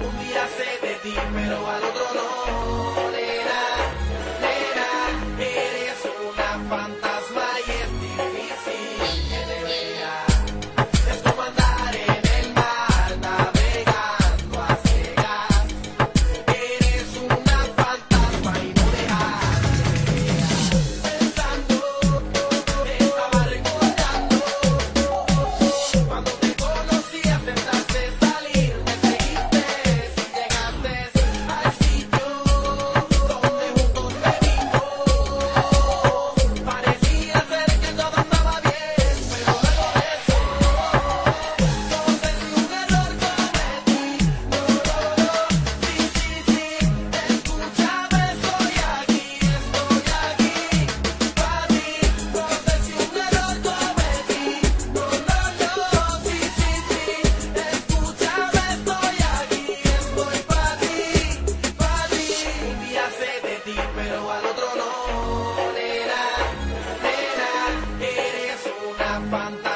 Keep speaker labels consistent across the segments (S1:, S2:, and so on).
S1: Un día sé de ti, pero al otro no. fantasma.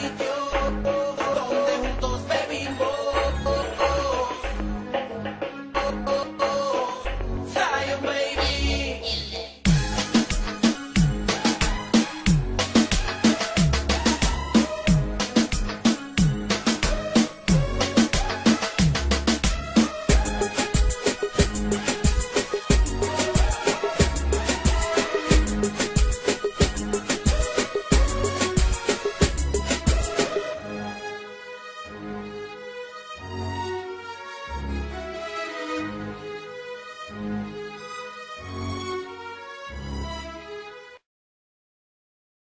S1: baby.